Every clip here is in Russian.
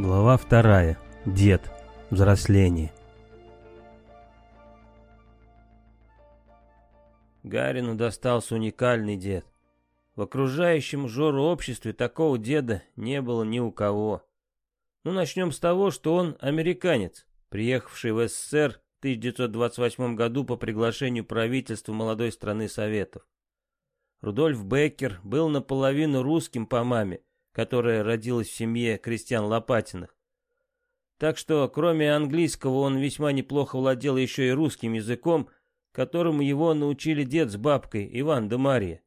Глава вторая. Дед. Взросление. Гарину достался уникальный дед. В окружающем Жору обществе такого деда не было ни у кого. Ну, начнем с того, что он американец, приехавший в СССР в 1928 году по приглашению правительства молодой страны Советов. Рудольф Беккер был наполовину русским по маме, которая родилась в семье крестьян Лопатиных. Так что, кроме английского, он весьма неплохо владел еще и русским языком, которому его научили дед с бабкой Иван да Мария,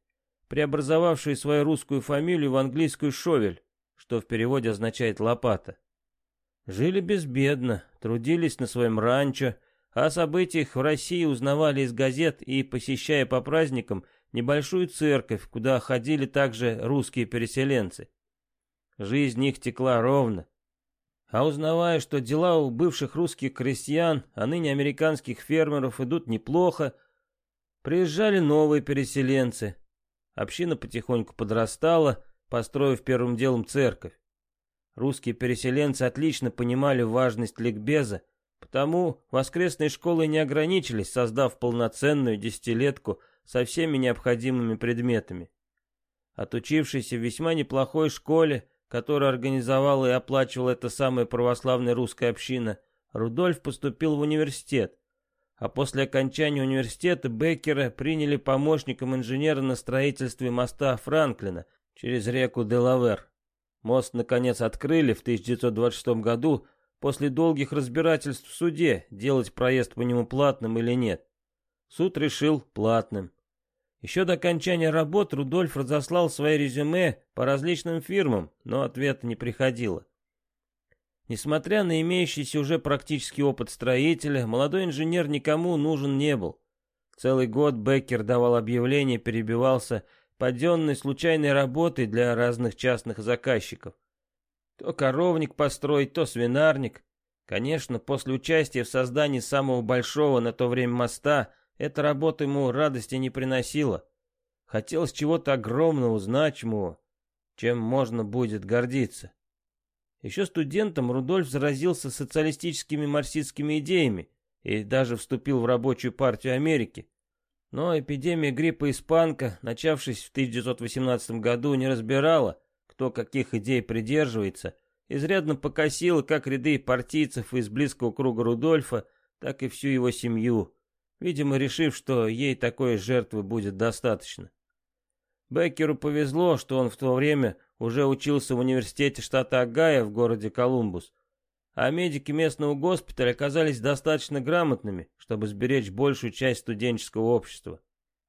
преобразовавшие свою русскую фамилию в английскую Шовель, что в переводе означает «лопата». Жили безбедно, трудились на своем ранчо, а о событиях в России узнавали из газет и, посещая по праздникам, небольшую церковь, куда ходили также русские переселенцы. Жизнь их текла ровно. А узнавая, что дела у бывших русских крестьян, а ныне американских фермеров идут неплохо, приезжали новые переселенцы. Община потихоньку подрастала, построив первым делом церковь. Русские переселенцы отлично понимали важность ликбеза, потому воскресные школы не ограничились, создав полноценную десятилетку со всеми необходимыми предметами. Отучившийся в весьма неплохой школе, который организовала и оплачивала эта самая православная русская община, Рудольф поступил в университет. А после окончания университета Беккера приняли помощником инженера на строительстве моста Франклина через реку Делавер. Мост, наконец, открыли в 1926 году после долгих разбирательств в суде, делать проезд по нему платным или нет. Суд решил платным. Еще до окончания работ Рудольф разослал свои резюме по различным фирмам, но ответа не приходило. Несмотря на имеющийся уже практический опыт строителя, молодой инженер никому нужен не был. Целый год Беккер давал объявления, перебивался паденной случайной работой для разных частных заказчиков. То коровник построить, то свинарник. Конечно, после участия в создании самого большого на то время моста – эта работа ему радости не приносила. Хотелось чего-то огромного, значимого, чем можно будет гордиться. Еще студентом Рудольф заразился социалистическими марксистскими идеями и даже вступил в рабочую партию Америки. Но эпидемия гриппа испанка, начавшись в 1918 году, не разбирала, кто каких идей придерживается, изрядно покосила как ряды партийцев из близкого круга Рудольфа, так и всю его семью видимо, решив, что ей такой жертвы будет достаточно. Беккеру повезло, что он в то время уже учился в университете штата Огайо в городе Колумбус, а медики местного госпиталя оказались достаточно грамотными, чтобы сберечь большую часть студенческого общества.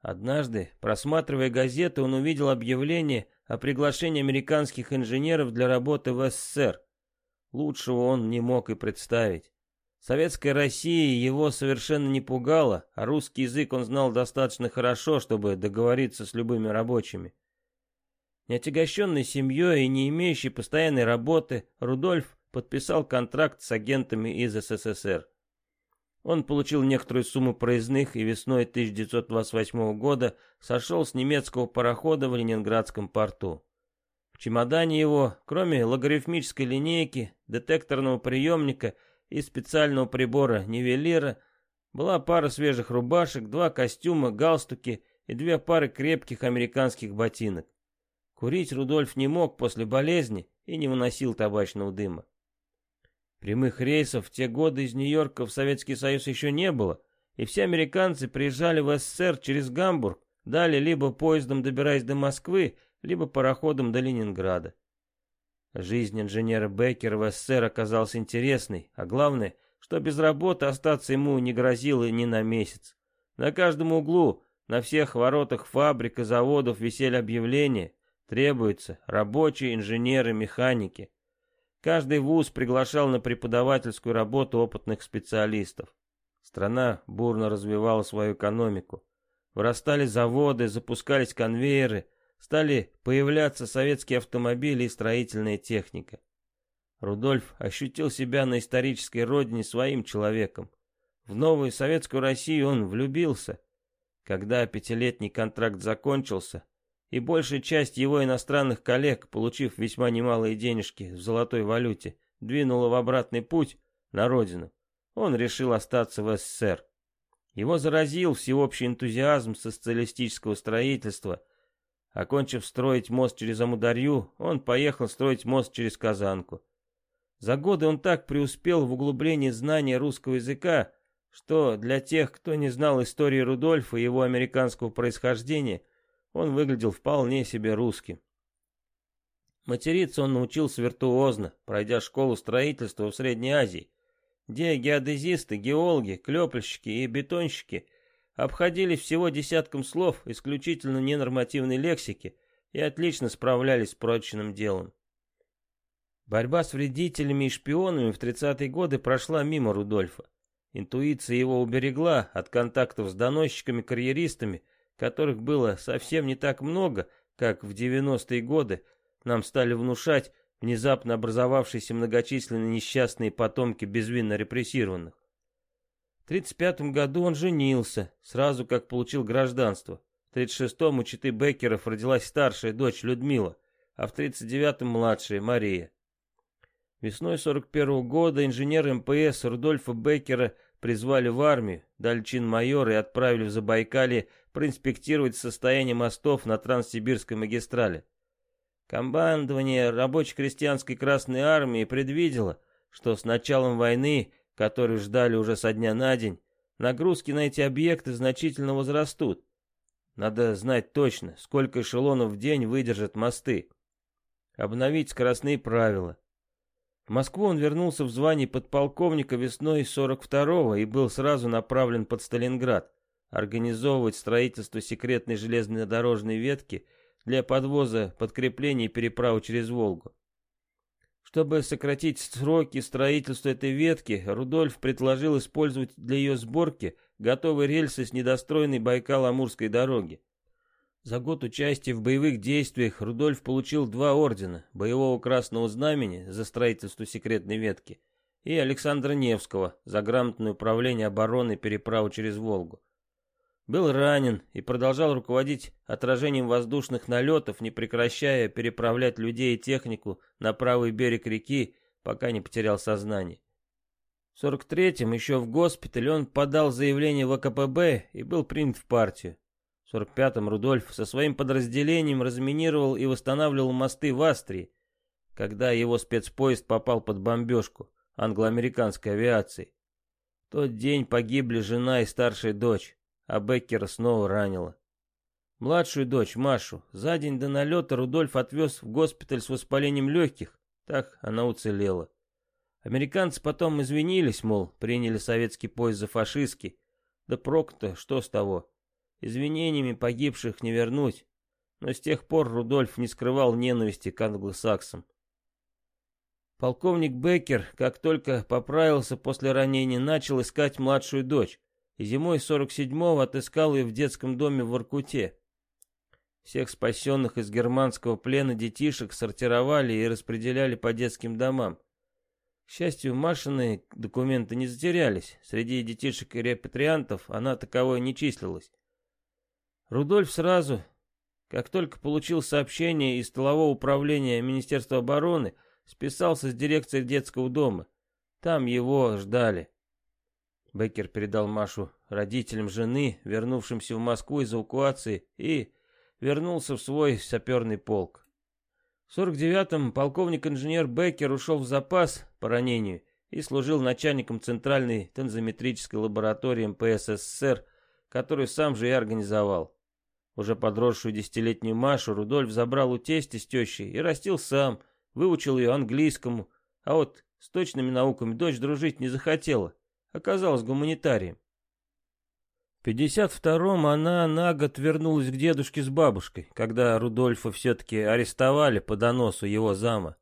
Однажды, просматривая газеты, он увидел объявление о приглашении американских инженеров для работы в СССР. Лучшего он не мог и представить. Советская Россия его совершенно не пугала, а русский язык он знал достаточно хорошо, чтобы договориться с любыми рабочими. Не отягощенный семьей и не имеющий постоянной работы, Рудольф подписал контракт с агентами из СССР. Он получил некоторую сумму проездных и весной 1928 года сошел с немецкого парохода в Ленинградском порту. В чемодане его, кроме логарифмической линейки, детекторного приемника и специального прибора нивелира была пара свежих рубашек, два костюма, галстуки и две пары крепких американских ботинок. Курить Рудольф не мог после болезни и не выносил табачного дыма. Прямых рейсов в те годы из Нью-Йорка в Советский Союз еще не было, и все американцы приезжали в СССР через Гамбург, далее либо поездом добираясь до Москвы, либо пароходом до Ленинграда. Жизнь инженера Беккера в СССР оказалась интересной, а главное, что без работы остаться ему не грозило ни на месяц. На каждом углу, на всех воротах фабрик и заводов висели объявления, требуются рабочие, инженеры, механики. Каждый вуз приглашал на преподавательскую работу опытных специалистов. Страна бурно развивала свою экономику. Вырастали заводы, запускались конвейеры, стали появляться советские автомобили и строительная техника. Рудольф ощутил себя на исторической родине своим человеком. В новую советскую Россию он влюбился. Когда пятилетний контракт закончился, и большая часть его иностранных коллег, получив весьма немалые денежки в золотой валюте, двинула в обратный путь на родину, он решил остаться в СССР. Его заразил всеобщий энтузиазм социалистического строительства. Окончив строить мост через Амударью, он поехал строить мост через Казанку. За годы он так преуспел в углублении знания русского языка, что для тех, кто не знал истории Рудольфа и его американского происхождения, он выглядел вполне себе русским. Материться он научился виртуозно, пройдя школу строительства в Средней Азии, где геодезисты, геологи, клепальщики и бетонщики обходили всего десятком слов исключительно ненормативной лексики и отлично справлялись с прочным делом. Борьба с вредителями и шпионами в 30-е годы прошла мимо Рудольфа. Интуиция его уберегла от контактов с доносчиками-карьеристами, которых было совсем не так много, как в 90-е годы нам стали внушать внезапно образовавшиеся многочисленные несчастные потомки безвинно репрессированных. В 1935 году он женился, сразу как получил гражданство. В 1936-м у Читы Беккеров родилась старшая дочь Людмила, а в 1939-м младшая Мария. Весной 41 года инженер МПС Рудольфа Беккера призвали в армию, дали чин майора и отправили в Забайкалье проинспектировать состояние мостов на Транссибирской магистрали. Командование рабоче-крестьянской Красной Армии предвидело, что с началом войны, которую ждали уже со дня на день, нагрузки на эти объекты значительно возрастут. Надо знать точно, сколько эшелонов в день выдержат мосты. Обновить скоростные правила. В Москву он вернулся в звании подполковника весной 42-го и был сразу направлен под Сталинград, организовывать строительство секретной железнодорожной ветки для подвоза подкреплений и переправы через Волгу. Чтобы сократить сроки строительства этой ветки, Рудольф предложил использовать для ее сборки готовые рельсы с недостроенной Байкал-Амурской дороги. За год участия в боевых действиях Рудольф получил два ордена, боевого красного знамени за строительство секретной ветки и Александра Невского за грамотное управление обороной переправы через Волгу. Был ранен и продолжал руководить отражением воздушных налетов, не прекращая переправлять людей и технику на правый берег реки, пока не потерял сознание. В 43-м еще в госпитале он подал заявление в АКПБ и был принят в партию. В 45-м Рудольф со своим подразделением разминировал и восстанавливал мосты в Австрии, когда его спецпоезд попал под бомбежку англо-американской авиации. В тот день погибли жена и старшая дочь, а Беккера снова ранило. Младшую дочь, Машу, за день до налета Рудольф отвез в госпиталь с воспалением легких, так она уцелела. Американцы потом извинились, мол, приняли советский поезд за фашистский. Да прок-то, что с того? Извинениями погибших не вернуть. Но с тех пор Рудольф не скрывал ненависти к англосаксам. Полковник Беккер, как только поправился после ранения, начал искать младшую дочь, зимой 47-го отыскал ее в детском доме в Воркуте. Всех спасенных из германского плена детишек сортировали и распределяли по детским домам. К счастью, Машины документы не затерялись. Среди детишек и репатриантов она таковой не числилась. Рудольф сразу, как только получил сообщение из столового управления Министерства обороны, списался с дирекцией детского дома. Там его ждали. Беккер передал Машу родителям жены, вернувшимся в Москву из эвакуации, и вернулся в свой саперный полк. В 49-м полковник-инженер Беккер ушел в запас по ранению и служил начальником Центральной тензометрической лаборатории МПС СССР, которую сам же и организовал. Уже подросшую десятилетнюю Машу Рудольф забрал у тестя с тещей и растил сам, выучил ее английскому, а вот с точными науками дочь дружить не захотела, оказалась гуманитарием. В 52-м она на год вернулась к дедушке с бабушкой, когда Рудольфа все-таки арестовали по доносу его зама.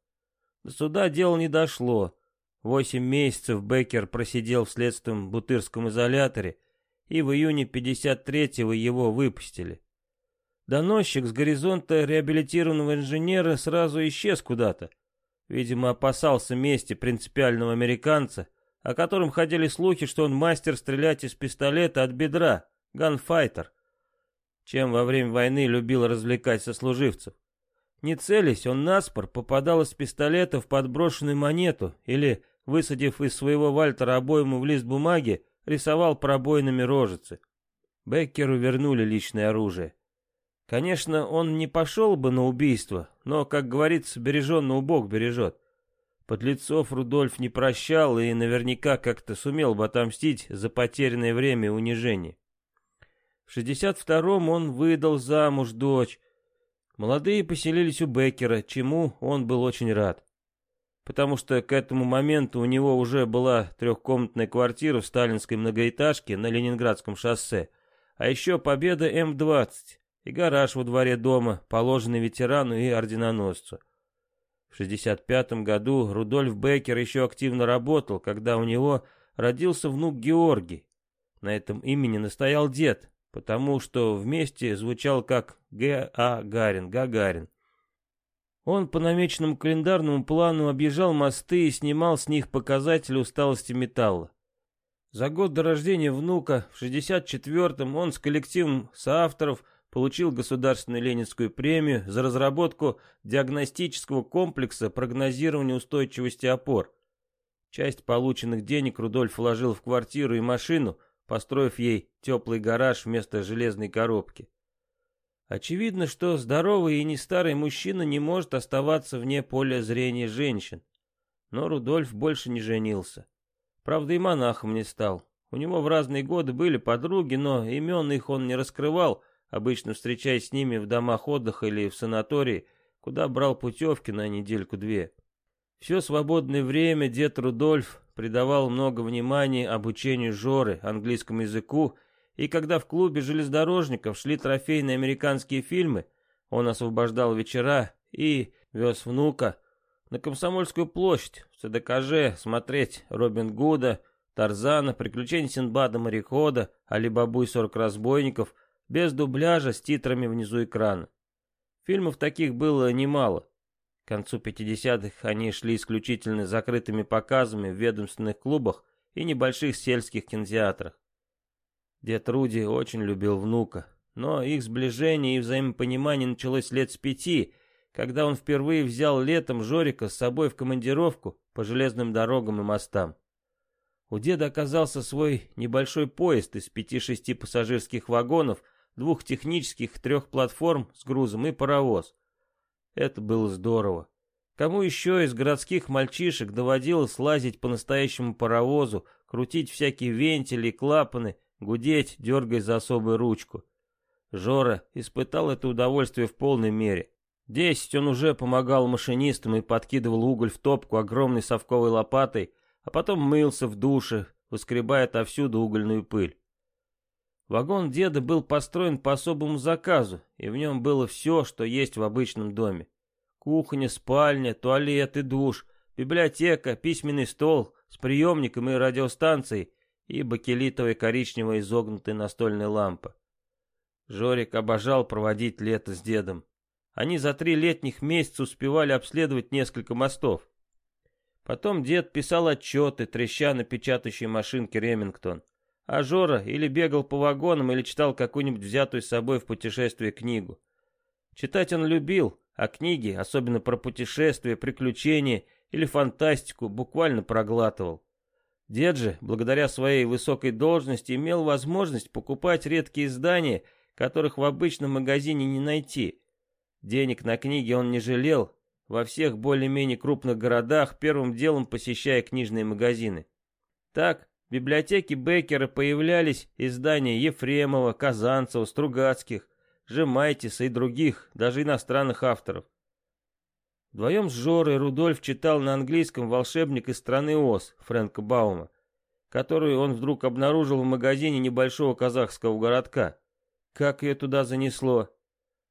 До суда дело не дошло. Восемь месяцев Беккер просидел в следственном бутырском изоляторе, и в июне 53-го его выпустили. Доносчик с горизонта реабилитированного инженера сразу исчез куда-то. Видимо, опасался мести принципиального американца, о котором ходили слухи, что он мастер стрелять из пистолета от бедра, ганфайтер, чем во время войны любил развлекать сослуживцев. Не целясь, он наспор попадал из пистолета в подброшенную монету или, высадив из своего Вальтера обойму в лист бумаги, рисовал пробоинами рожицы. Беккеру вернули личное оружие. Конечно, он не пошел бы на убийство, но, как говорится, береженного Бог бережет. Подлецов Рудольф не прощал и наверняка как-то сумел бы отомстить за потерянное время и унижение. В 62-м он выдал замуж дочь. Молодые поселились у Беккера, чему он был очень рад. Потому что к этому моменту у него уже была трехкомнатная квартира в сталинской многоэтажке на Ленинградском шоссе, а еще победа М-20 и гараж во дворе дома, положенный ветерану и орденоносцу. В 65 году Рудольф Беккер еще активно работал, когда у него родился внук Георгий. На этом имени настоял дед, потому что вместе звучал как Г.А. Гарин, Гагарин. Он по намеченному календарному плану объезжал мосты и снимал с них показатели усталости металла. За год до рождения внука, в 64-м, он с коллективом соавторов получил Государственную Ленинскую премию за разработку диагностического комплекса прогнозирования устойчивости опор. Часть полученных денег Рудольф вложил в квартиру и машину, построив ей теплый гараж вместо железной коробки. Очевидно, что здоровый и не старый мужчина не может оставаться вне поля зрения женщин. Но Рудольф больше не женился. Правда, и монахом не стал. У него в разные годы были подруги, но имен их он не раскрывал, обычно встречаясь с ними в домах отдыха или в санатории, куда брал путевки на недельку-две. Все свободное время дед Рудольф придавал много внимания обучению Жоры, английскому языку, и когда в клубе железнодорожников шли трофейные американские фильмы, он освобождал вечера и вез внука на Комсомольскую площадь, в ЦДКЖ, смотреть Робин Гуда, Тарзана, Приключения Синдбада-морехода, Али-Бабу и сорок разбойников, без дубляжа с титрами внизу экрана. Фильмов таких было немало. К концу 50-х они шли исключительно закрытыми показами в ведомственных клубах и небольших сельских кинотеатрах. Дед Руди очень любил внука, но их сближение и взаимопонимание началось лет с пяти, когда он впервые взял летом Жорика с собой в командировку по железным дорогам и мостам. У деда оказался свой небольшой поезд из пяти-шести пассажирских вагонов двух технических, трех платформ с грузом и паровоз. Это было здорово. Кому еще из городских мальчишек доводилось лазить по настоящему паровозу, крутить всякие вентили и клапаны, гудеть, дергая за особую ручку. Жора испытал это удовольствие в полной мере. Десять он уже помогал машинистам и подкидывал уголь в топку огромной совковой лопатой, а потом мылся в душе, выскребая отовсюду угольную пыль. Вагон деда был построен по особому заказу, и в нем было все, что есть в обычном доме. Кухня, спальня, туалет и душ, библиотека, письменный стол с приемником и радиостанцией и бакелитовая коричневая изогнутая настольная лампа. Жорик обожал проводить лето с дедом. Они за три летних месяца успевали обследовать несколько мостов. Потом дед писал отчеты, треща на печатающей машинке Ремингтон. А Жора или бегал по вагонам, или читал какую-нибудь взятую с собой в путешествие книгу. Читать он любил, а книги, особенно про путешествия, приключения или фантастику, буквально проглатывал. Дед же, благодаря своей высокой должности, имел возможность покупать редкие издания, которых в обычном магазине не найти. Денег на книги он не жалел, во всех более-менее крупных городах, первым делом посещая книжные магазины. Так, библиотеке Беккера появлялись издания Ефремова, Казанцева, Стругацких, Жемайтиса и других, даже иностранных авторов. Вдвоем с Жорой Рудольф читал на английском «Волшебник из страны Оз» Фрэнка Баума, которую он вдруг обнаружил в магазине небольшого казахского городка. Как ее туда занесло?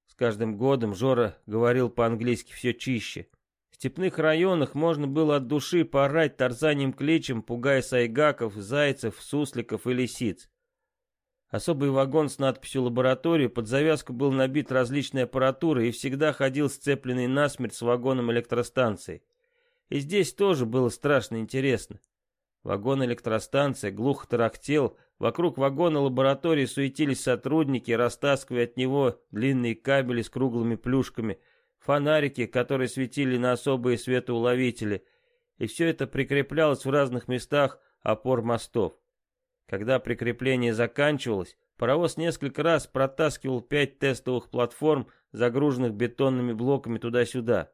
С каждым годом Жора говорил по-английски все чище степных районах можно было от души поорать тарзанием кличем, пугая сайгаков, зайцев, сусликов и лисиц. Особый вагон с надписью «Лаборатория» под завязку был набит различной аппаратурой и всегда ходил сцепленный насмерть с вагоном электростанции. И здесь тоже было страшно интересно. Вагон электростанции глухо тарахтел, вокруг вагона лаборатории суетились сотрудники, растаскивая от него длинные кабели с круглыми плюшками – фонарики, которые светили на особые светоуловители, и все это прикреплялось в разных местах опор мостов. Когда прикрепление заканчивалось, паровоз несколько раз протаскивал пять тестовых платформ, загруженных бетонными блоками туда-сюда.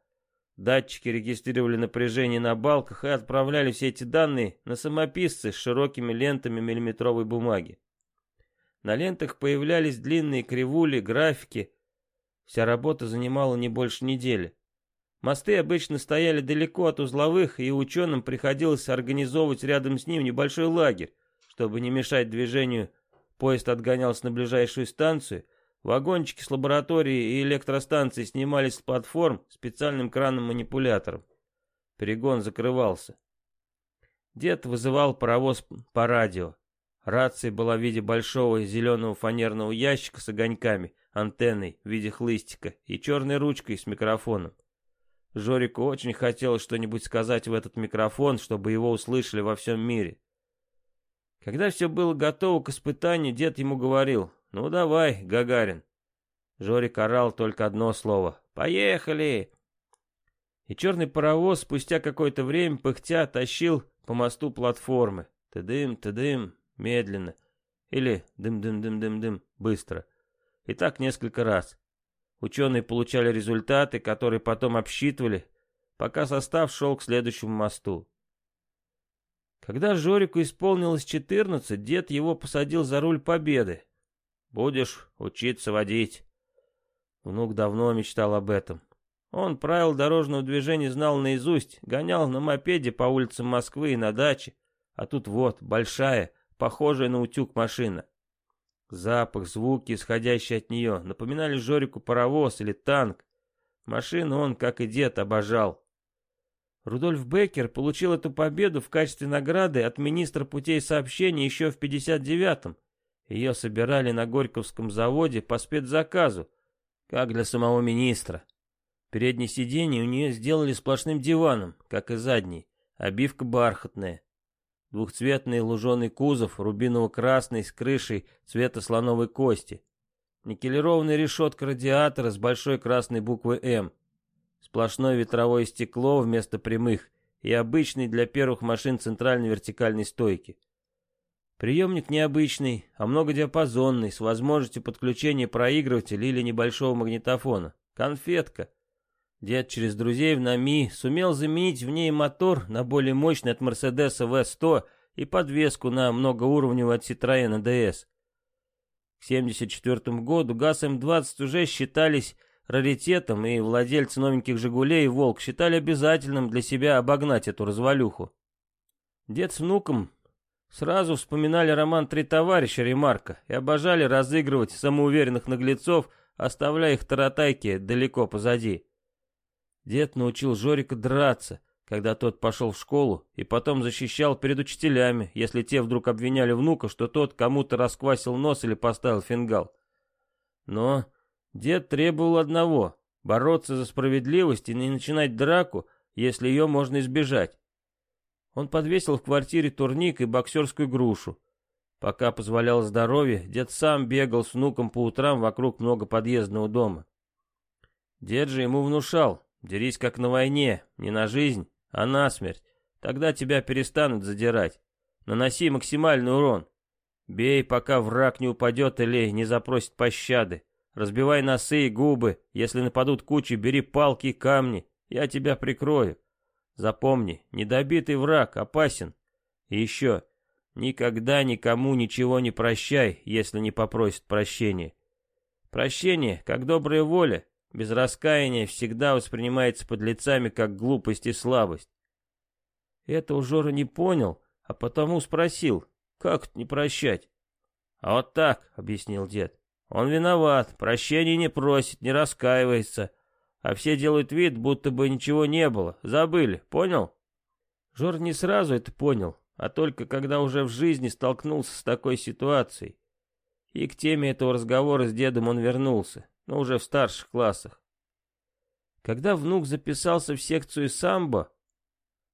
Датчики регистрировали напряжение на балках и отправляли все эти данные на самописцы с широкими лентами миллиметровой бумаги. На лентах появлялись длинные кривули, графики. Вся работа занимала не больше недели. Мосты обычно стояли далеко от узловых, и ученым приходилось организовывать рядом с ним небольшой лагерь, чтобы не мешать движению. Поезд отгонялся на ближайшую станцию, вагончики с лаборатории и электростанции снимались с платформ специальным краном-манипулятором. Перегон закрывался. Дед вызывал паровоз по радио. Рация была в виде большого зеленого фанерного ящика с огоньками, антенной в виде хлыстика и черной ручкой с микрофоном. Жорику очень хотелось что-нибудь сказать в этот микрофон, чтобы его услышали во всем мире. Когда все было готово к испытанию, дед ему говорил, «Ну давай, Гагарин». Жорик орал только одно слово, «Поехали!» И черный паровоз спустя какое-то время пыхтя тащил по мосту платформы. Ты-дым, ты-дым, медленно. Или дым-дым-дым-дым-дым, быстро. И так несколько раз. Ученые получали результаты, которые потом обсчитывали, пока состав шел к следующему мосту. Когда Жорику исполнилось 14, дед его посадил за руль Победы. «Будешь учиться водить». Внук давно мечтал об этом. Он правил дорожного движения знал наизусть, гонял на мопеде по улицам Москвы и на даче. А тут вот, большая, похожая на утюг машина. Запах, звуки, исходящие от нее, напоминали Жорику паровоз или танк. Машину он, как и дед, обожал. Рудольф Беккер получил эту победу в качестве награды от министра путей сообщения еще в 59-м. Ее собирали на Горьковском заводе по спецзаказу, как для самого министра. Переднее сиденье у нее сделали сплошным диваном, как и задний, обивка бархатная. Двухцветный луженый кузов, рубиново-красный, с крышей цвета слоновой кости. Никелированная решетка радиатора с большой красной буквой «М». Сплошное ветровое стекло вместо прямых и обычной для первых машин центральной вертикальной стойки. Приемник не обычный, а многодиапазонный, с возможностью подключения проигрывателя или небольшого магнитофона. Конфетка. Дед через друзей в НАМИ сумел заменить в ней мотор на более мощный от Мерседеса В100 и подвеску на многоуровневый от Citroën DS. К 1974 году ГАЗ-М20 уже считались раритетом, и владельцы новеньких «Жигулей» и «Волк» считали обязательным для себя обогнать эту развалюху. Дед с внуком сразу вспоминали роман «Три товарища» Ремарка и обожали разыгрывать самоуверенных наглецов, оставляя их таратайки далеко позади. Дед научил Жорика драться, когда тот пошел в школу, и потом защищал перед учителями, если те вдруг обвиняли внука, что тот кому-то расквасил нос или поставил фингал. Но дед требовал одного — бороться за справедливость и не начинать драку, если ее можно избежать. Он подвесил в квартире турник и боксерскую грушу. Пока позволяло здоровье, дед сам бегал с внуком по утрам вокруг многоподъездного дома. Дед же ему внушал, Дерись как на войне, не на жизнь, а на смерть. Тогда тебя перестанут задирать. Наноси максимальный урон. Бей, пока враг не упадет или не запросит пощады. Разбивай носы и губы. Если нападут кучи, бери палки и камни. Я тебя прикрою. Запомни, недобитый враг опасен. И еще, никогда никому ничего не прощай, если не попросит прощения. Прощение, как добрая воля, без раскаяния всегда воспринимается под лицами как глупость и слабость. Это у Жора не понял, а потому спросил, как это не прощать? А вот так, объяснил дед. Он виноват, прощения не просит, не раскаивается, а все делают вид, будто бы ничего не было, забыли, понял? Жор не сразу это понял, а только когда уже в жизни столкнулся с такой ситуацией. И к теме этого разговора с дедом он вернулся но уже в старших классах. Когда внук записался в секцию самбо,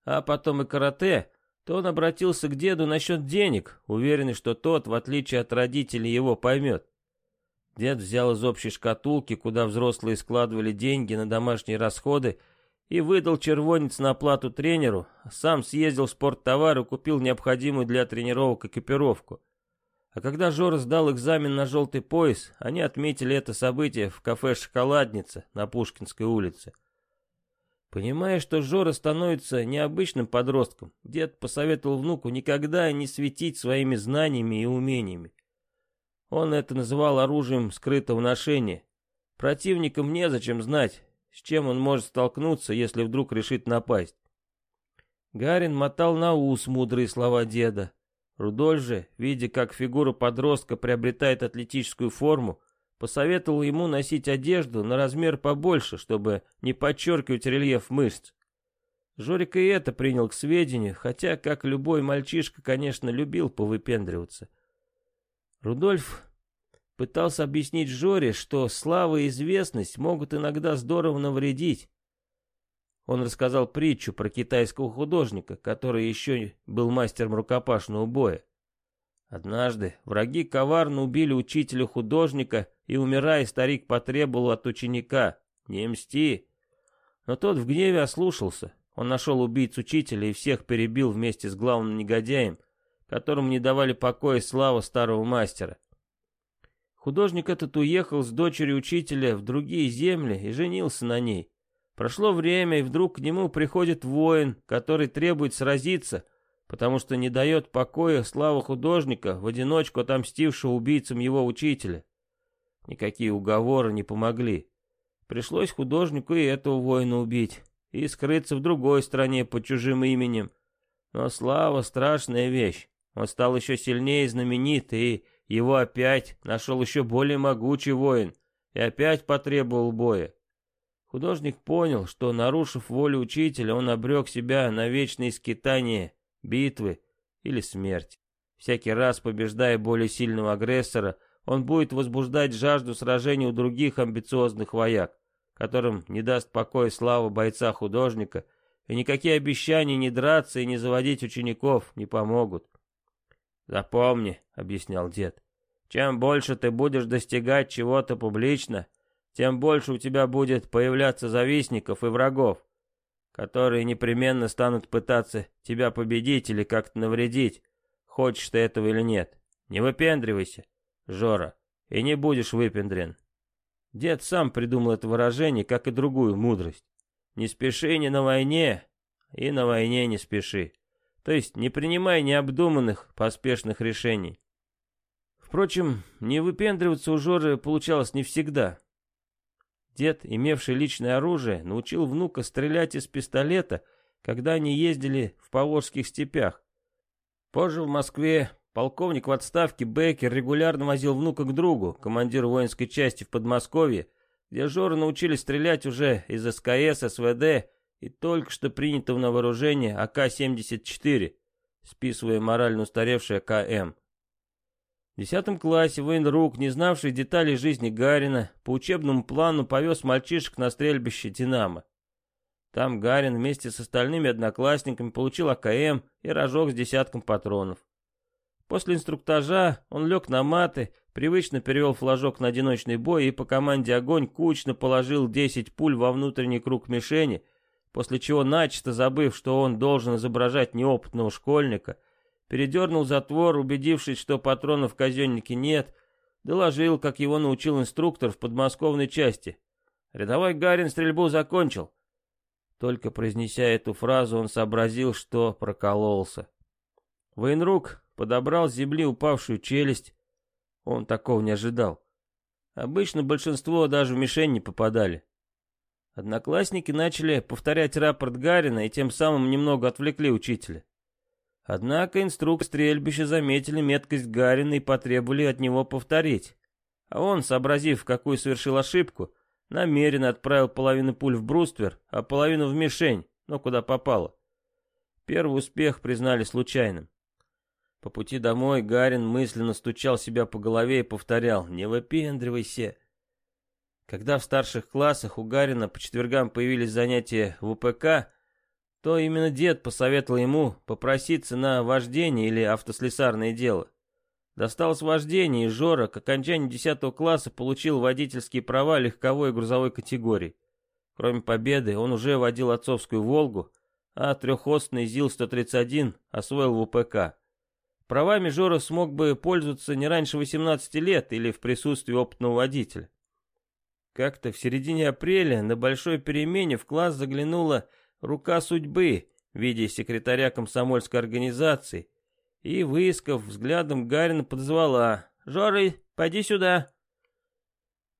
а потом и карате, то он обратился к деду насчет денег, уверенный, что тот, в отличие от родителей, его поймет. Дед взял из общей шкатулки, куда взрослые складывали деньги на домашние расходы, и выдал червонец на оплату тренеру, сам съездил в спорттовар и купил необходимую для тренировок экипировку. А когда Жора сдал экзамен на желтый пояс, они отметили это событие в кафе «Шоколадница» на Пушкинской улице. Понимая, что Жора становится необычным подростком, дед посоветовал внуку никогда не светить своими знаниями и умениями. Он это называл оружием скрытого ношения. Противникам незачем знать, с чем он может столкнуться, если вдруг решит напасть. Гарин мотал на ус мудрые слова деда. Рудольф же, видя, как фигура подростка приобретает атлетическую форму, посоветовал ему носить одежду на размер побольше, чтобы не подчеркивать рельеф мышц. Жорик и это принял к сведению, хотя, как любой мальчишка, конечно, любил повыпендриваться. Рудольф пытался объяснить Жоре, что слава и известность могут иногда здорово навредить. Он рассказал притчу про китайского художника, который еще был мастером рукопашного боя. Однажды враги коварно убили учителя-художника, и, умирая, старик потребовал от ученика «Не мсти». Но тот в гневе ослушался. Он нашел убийц учителя и всех перебил вместе с главным негодяем, которому не давали покоя слава старого мастера. Художник этот уехал с дочерью учителя в другие земли и женился на ней. Прошло время, и вдруг к нему приходит воин, который требует сразиться — потому что не дает покоя слава художника, в одиночку отомстившего убийцам его учителя. Никакие уговоры не помогли. Пришлось художнику и этого воина убить, и скрыться в другой стране под чужим именем. Но слава — страшная вещь. Он стал еще сильнее знаменит, и его опять нашел еще более могучий воин, и опять потребовал боя. Художник понял, что, нарушив волю учителя, он обрек себя на вечные скитания битвы или смерть. Всякий раз, побеждая более сильного агрессора, он будет возбуждать жажду сражений у других амбициозных вояк, которым не даст покоя слава бойца-художника, и никакие обещания не драться и не заводить учеников не помогут. «Запомни», — объяснял дед, — «чем больше ты будешь достигать чего-то публично, тем больше у тебя будет появляться завистников и врагов которые непременно станут пытаться тебя победить или как-то навредить, хочешь ты этого или нет. Не выпендривайся, Жора, и не будешь выпендрен. Дед сам придумал это выражение, как и другую мудрость. Не спеши ни на войне, и на войне не спеши. То есть не принимай необдуманных, поспешных решений. Впрочем, не выпендриваться у Жоры получалось не всегда. Дед, имевший личное оружие, научил внука стрелять из пистолета, когда они ездили в Поволжских степях. Позже в Москве полковник в отставке Беккер регулярно возил внука к другу, командиру воинской части в Подмосковье, где Жора научили стрелять уже из СКС, СВД и только что принятого на вооружение АК-74, списывая морально устаревшее КМ. В десятом классе военрук, не знавший деталей жизни Гарина, по учебному плану повез мальчишек на стрельбище «Динамо». Там Гарин вместе с остальными одноклассниками получил АКМ и рожок с десятком патронов. После инструктажа он лег на маты, привычно перевел флажок на одиночный бой и по команде «Огонь» кучно положил 10 пуль во внутренний круг мишени, после чего, начисто забыв, что он должен изображать неопытного школьника, передернул затвор, убедившись, что патронов в казеннике нет, доложил, как его научил инструктор в подмосковной части. Рядовой Гарин стрельбу закончил. Только произнеся эту фразу, он сообразил, что прокололся. Военрук подобрал с земли упавшую челюсть. Он такого не ожидал. Обычно большинство даже в мишень не попадали. Одноклассники начали повторять рапорт Гарина и тем самым немного отвлекли учителя. Однако инструкторы стрельбища заметили меткость Гарина и потребовали от него повторить. А он, сообразив, какую совершил ошибку, намеренно отправил половину пуль в бруствер, а половину в мишень, но куда попало. Первый успех признали случайным. По пути домой Гарин мысленно стучал себя по голове и повторял «Не выпендривайся». Когда в старших классах у Гарина по четвергам появились занятия в УПК, то именно дед посоветовал ему попроситься на вождение или автослесарное дело. Досталось вождение, и Жора к окончанию 10 класса получил водительские права легковой и грузовой категории. Кроме победы, он уже водил отцовскую «Волгу», а трехосный ЗИЛ-131 освоил в УПК. Правами Жора смог бы пользоваться не раньше 18 лет или в присутствии опытного водителя. Как-то в середине апреля на большой перемене в класс заглянула рука судьбы в виде секретаря комсомольской организации и, выискав взглядом, Гарина подозвала. «Жора, пойди сюда».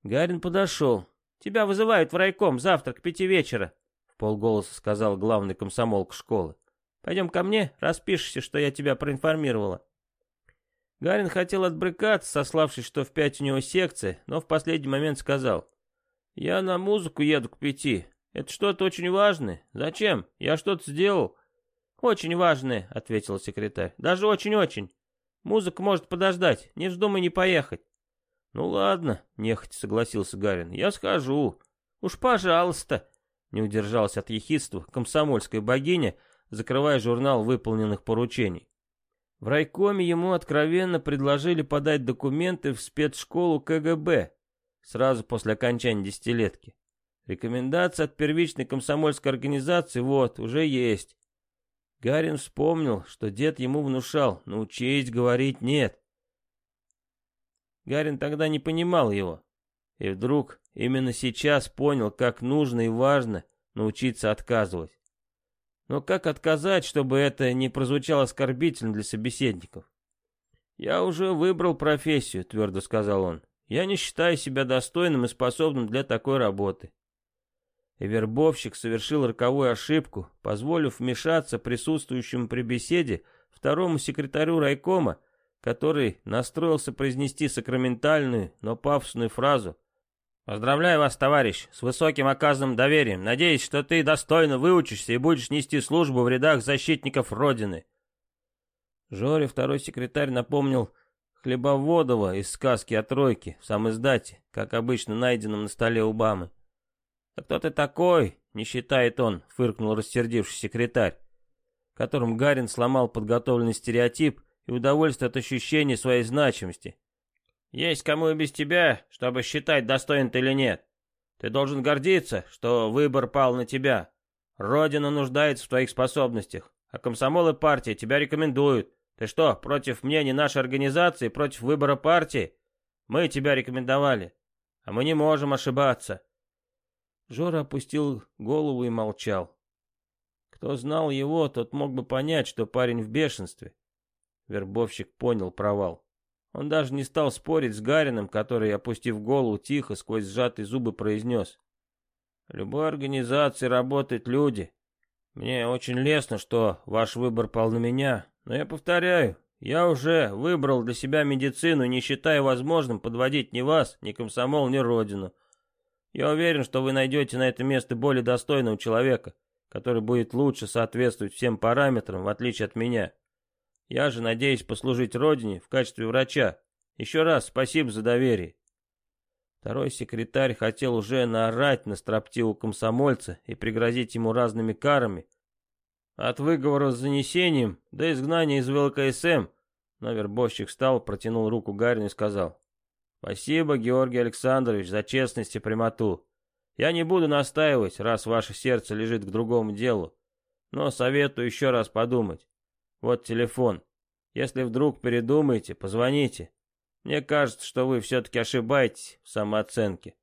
Гарин подошел. «Тебя вызывают в райком завтра к пяти вечера», — в полголоса сказал главный комсомолк школы. «Пойдем ко мне, распишешься, что я тебя проинформировала». Гарин хотел отбрыкаться, сославшись, что в пять у него секция, но в последний момент сказал. «Я на музыку еду к пяти. Это что-то очень важное. Зачем? Я что-то сделал?» «Очень важное», — ответил секретарь. «Даже очень-очень. Музыка может подождать. Не вздумай не поехать». «Ну ладно», — нехотя согласился Гарин. «Я схожу». «Уж пожалуйста», — не удержалась от ехидства комсомольская богиня, закрывая журнал выполненных поручений. В райкоме ему откровенно предложили подать документы в спецшколу КГБ, сразу после окончания десятилетки. Рекомендация от первичной комсомольской организации вот, уже есть. Гарин вспомнил, что дед ему внушал, научись говорить «нет». Гарин тогда не понимал его. И вдруг именно сейчас понял, как нужно и важно научиться отказывать. Но как отказать, чтобы это не прозвучало оскорбительно для собеседников? «Я уже выбрал профессию», — твердо сказал он. Я не считаю себя достойным и способным для такой работы. Вербовщик совершил роковую ошибку, позволив вмешаться присутствующему при беседе второму секретарю райкома, который настроился произнести сакраментальную, но пафосную фразу. «Поздравляю вас, товарищ, с высоким оказанным доверием. Надеюсь, что ты достойно выучишься и будешь нести службу в рядах защитников Родины». Жоре второй секретарь напомнил Хлебоводова из сказки о тройке в самой сдате, как обычно найденном на столе у Бамы. «Да кто ты такой?» — не считает он, — фыркнул рассердивший секретарь, которым Гарин сломал подготовленный стереотип и удовольствие от ощущения своей значимости. «Есть кому и без тебя, чтобы считать, достоин ты или нет. Ты должен гордиться, что выбор пал на тебя. Родина нуждается в твоих способностях, а комсомол и партия тебя рекомендуют. Ты что, против мнений нашей организации, против выбора партии? Мы тебя рекомендовали, а мы не можем ошибаться. Жора опустил голову и молчал. Кто знал его, тот мог бы понять, что парень в бешенстве. Вербовщик понял провал. Он даже не стал спорить с Гарином, который, опустив голову, тихо, сквозь сжатые зубы произнес. «В любой организации работают люди. Мне очень лестно, что ваш выбор пал на меня, но я повторяю, я уже выбрал для себя медицину, не считая возможным подводить ни вас, ни комсомол, ни родину. Я уверен, что вы найдете на это место более достойного человека, который будет лучше соответствовать всем параметрам, в отличие от меня. Я же надеюсь послужить родине в качестве врача. Еще раз спасибо за доверие. Второй секретарь хотел уже наорать на строптивого комсомольца и пригрозить ему разными карами, от выговора с занесением до изгнания из ВЛКСМ. Но вербовщик встал, протянул руку Гарину и сказал. Спасибо, Георгий Александрович, за честность и прямоту. Я не буду настаивать, раз ваше сердце лежит к другому делу. Но советую еще раз подумать. Вот телефон. Если вдруг передумаете, позвоните. Мне кажется, что вы все-таки ошибаетесь в самооценке.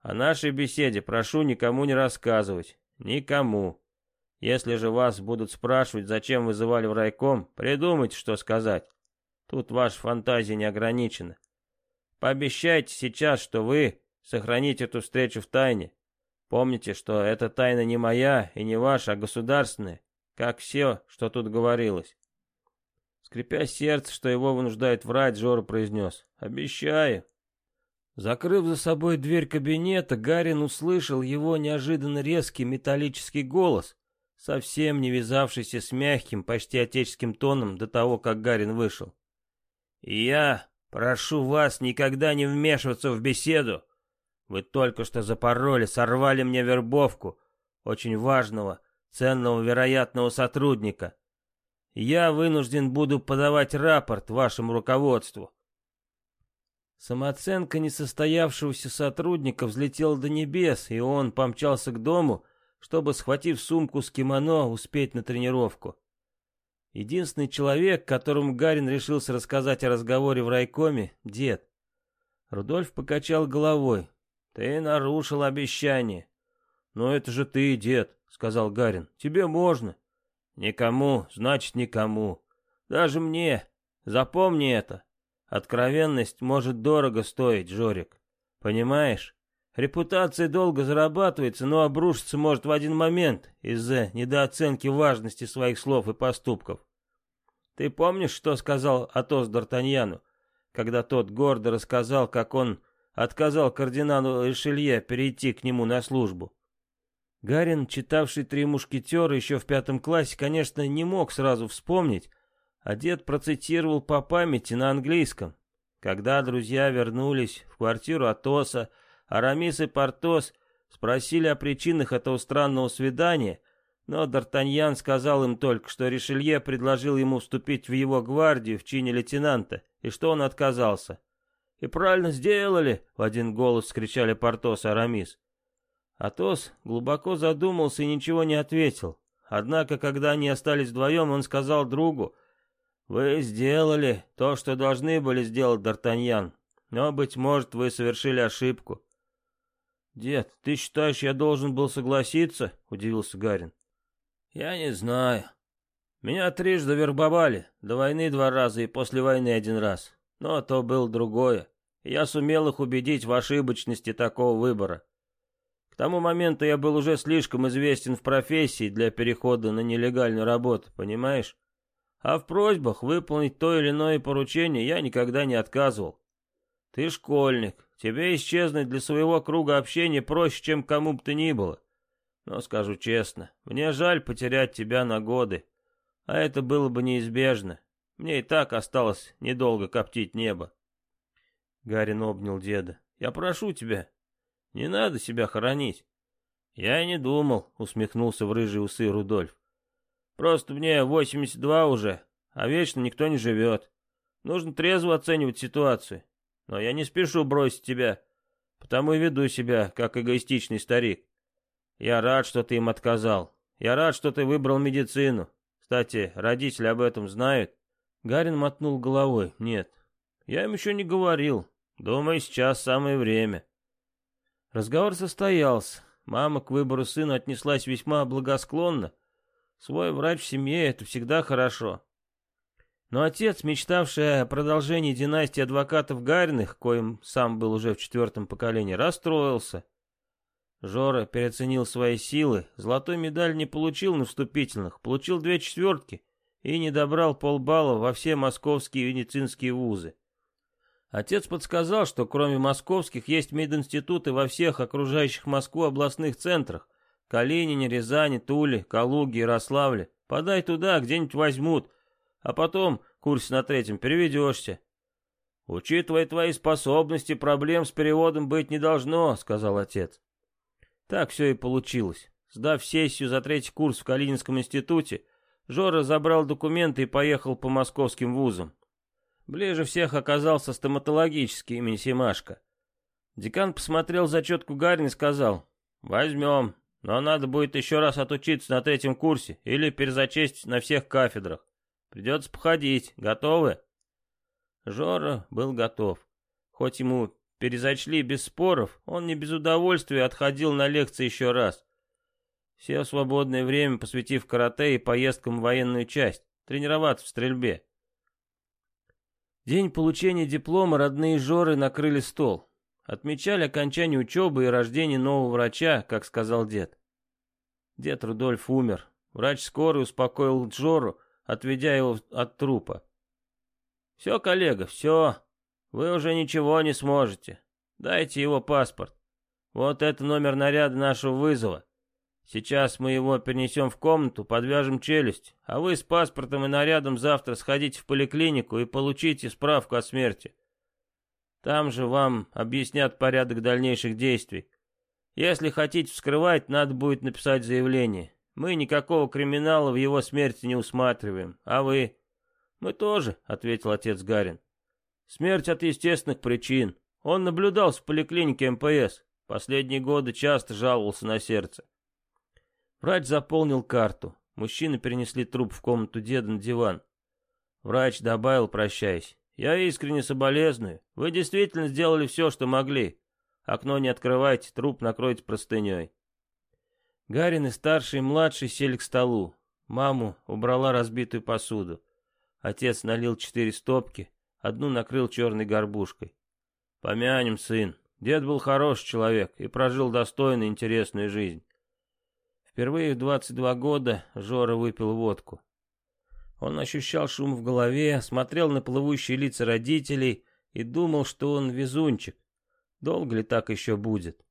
О нашей беседе прошу никому не рассказывать. Никому. Если же вас будут спрашивать, зачем вызывали в райком, придумайте, что сказать. Тут ваша фантазия не ограничена. Пообещайте сейчас, что вы сохраните эту встречу в тайне. Помните, что эта тайна не моя и не ваша, а государственная, как все, что тут говорилось. Скрипя сердце, что его вынуждает врать, Жора произнес «Обещаю». Закрыв за собой дверь кабинета, Гарин услышал его неожиданно резкий металлический голос, совсем не вязавшийся с мягким, почти отеческим тоном до того, как Гарин вышел. «Я прошу вас никогда не вмешиваться в беседу. Вы только что запороли, сорвали мне вербовку очень важного, ценного, вероятного сотрудника. я вынужден буду подавать рапорт вашему руководству. Самооценка несостоявшегося сотрудника взлетела до небес, и он помчался к дому, чтобы, схватив сумку с кимоно, успеть на тренировку. Единственный человек, которому Гарин решился рассказать о разговоре в райкоме, дед. Рудольф покачал головой. «Ты нарушил обещание». «Но это же ты, дед», — сказал Гарин. «Тебе можно». «Никому, значит, никому. Даже мне. Запомни это. Откровенность может дорого стоить, Жорик. Понимаешь? Репутация долго зарабатывается, но обрушиться может в один момент из-за недооценки важности своих слов и поступков. Ты помнишь, что сказал Атос Д'Артаньяну, когда тот гордо рассказал, как он отказал кардиналу Ришелье перейти к нему на службу? Гарин, читавший «Три мушкетера» еще в пятом классе, конечно, не мог сразу вспомнить, а дед процитировал по памяти на английском. Когда друзья вернулись в квартиру Атоса, Арамис и Портос спросили о причинах этого странного свидания, но Д'Артаньян сказал им только, что Ришелье предложил ему вступить в его гвардию в чине лейтенанта, и что он отказался. «И правильно сделали!» — в один голос скричали Портос и Арамис. Атос глубоко задумался и ничего не ответил. Однако, когда они остались вдвоем, он сказал другу, «Вы сделали то, что должны были сделать, Д'Артаньян, но, быть может, вы совершили ошибку. «Дед, ты считаешь, я должен был согласиться?» — удивился Гарин. «Я не знаю. Меня трижды вербовали, до войны два раза и после войны один раз. Но то было другое. я сумел их убедить в ошибочности такого выбора. К тому моменту я был уже слишком известен в профессии для перехода на нелегальную работу, понимаешь? А в просьбах выполнить то или иное поручение я никогда не отказывал. Ты школьник, тебе исчезнуть для своего круга общения проще, чем кому бы то ни было. Но скажу честно, мне жаль потерять тебя на годы. А это было бы неизбежно. Мне и так осталось недолго коптить небо. Гарин обнял деда. Я прошу тебя, не надо себя хоронить. Я и не думал, усмехнулся в рыжие усы Рудольф. Просто мне 82 уже, а вечно никто не живет. Нужно трезво оценивать ситуацию. Но я не спешу бросить тебя, потому и веду себя, как эгоистичный старик. Я рад, что ты им отказал. Я рад, что ты выбрал медицину. Кстати, родители об этом знают?» Гарин мотнул головой. «Нет, я им еще не говорил. Думаю, сейчас самое время». Разговор состоялся. Мама к выбору сына отнеслась весьма благосклонно. Свой врач в семье — это всегда хорошо. Но отец, мечтавший о продолжении династии адвокатов Гариных, коим сам был уже в четвертом поколении, расстроился. Жора переоценил свои силы, золотой медаль не получил на вступительных, получил две четвертки и не добрал полбалла во все московские медицинские вузы. Отец подсказал, что кроме московских есть мединституты во всех окружающих Москву областных центрах. Калинине, Рязани, Туле, Калуге, Ярославле. Подай туда, где-нибудь возьмут, а потом курс на третьем переведешься. «Учитывая твои способности, проблем с переводом быть не должно», — сказал отец. Так все и получилось. Сдав сессию за третий курс в Калининском институте, Жора забрал документы и поехал по московским вузам. Ближе всех оказался стоматологический имени Семашко. Декан посмотрел зачетку Гарин и сказал, «Возьмем, но надо будет еще раз отучиться на третьем курсе или перезачесть на всех кафедрах. Придется походить. Готовы?» Жора был готов. Хоть ему перезачли без споров, он не без удовольствия отходил на лекции еще раз. Все свободное время посвятив карате и поездкам в военную часть, тренироваться в стрельбе. День получения диплома родные Жоры накрыли стол. Отмечали окончание учебы и рождение нового врача, как сказал дед. Дед Рудольф умер. Врач скорой успокоил Жору, отведя его от трупа. «Все, коллега, все. Вы уже ничего не сможете. Дайте его паспорт. Вот это номер наряда нашего вызова. Сейчас мы его перенесем в комнату, подвяжем челюсть, а вы с паспортом и нарядом завтра сходите в поликлинику и получите справку о смерти. Там же вам объяснят порядок дальнейших действий. Если хотите вскрывать, надо будет написать заявление. Мы никакого криминала в его смерти не усматриваем. А вы?» «Мы тоже», — ответил отец Гарин. «Смерть от естественных причин. Он наблюдался в поликлинике МПС. Последние годы часто жаловался на сердце». Врач заполнил карту. Мужчины перенесли труп в комнату деда на диван. Врач добавил, прощаясь. «Я искренне соболезную. Вы действительно сделали все, что могли. Окно не открывайте, труп накройте простыней». Гарин и старший и младший сели к столу. Маму убрала разбитую посуду. Отец налил четыре стопки, одну накрыл черной горбушкой. «Помянем, сын. Дед был хороший человек и прожил достойную интересную жизнь». Впервые в 22 года Жора выпил водку. Он ощущал шум в голове, смотрел на плывущие лица родителей и думал, что он везунчик. Долго ли так еще будет?